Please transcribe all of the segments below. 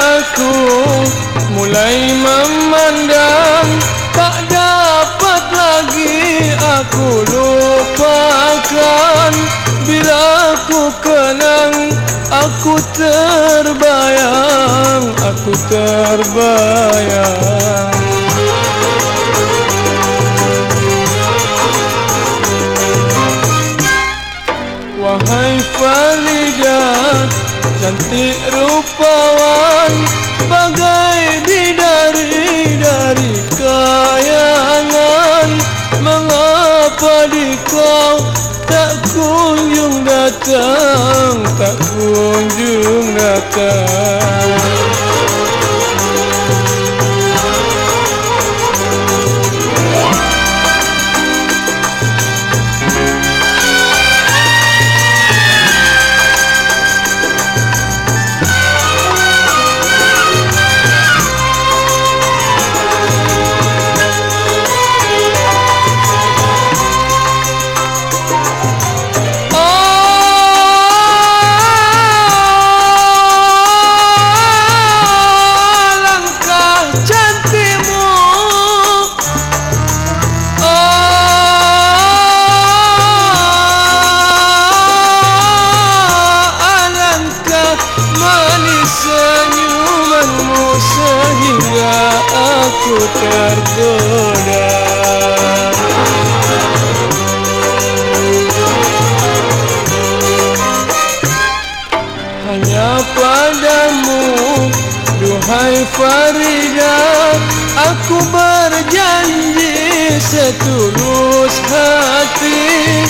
aku mulai memandang Tak dapat lagi aku lupakan. Bila aku kenang aku terbayang Aku terbayang cantik rupawan bagai bidari dari kayangan. Mengapa di kau tak kunjung datang tak kunjung datang aku tergoda Hanya padamu Duhai Farida Aku berjanji setulus hati.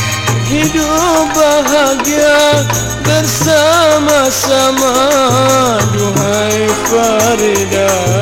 Hidup bahagia bersama-sama Duhai Farida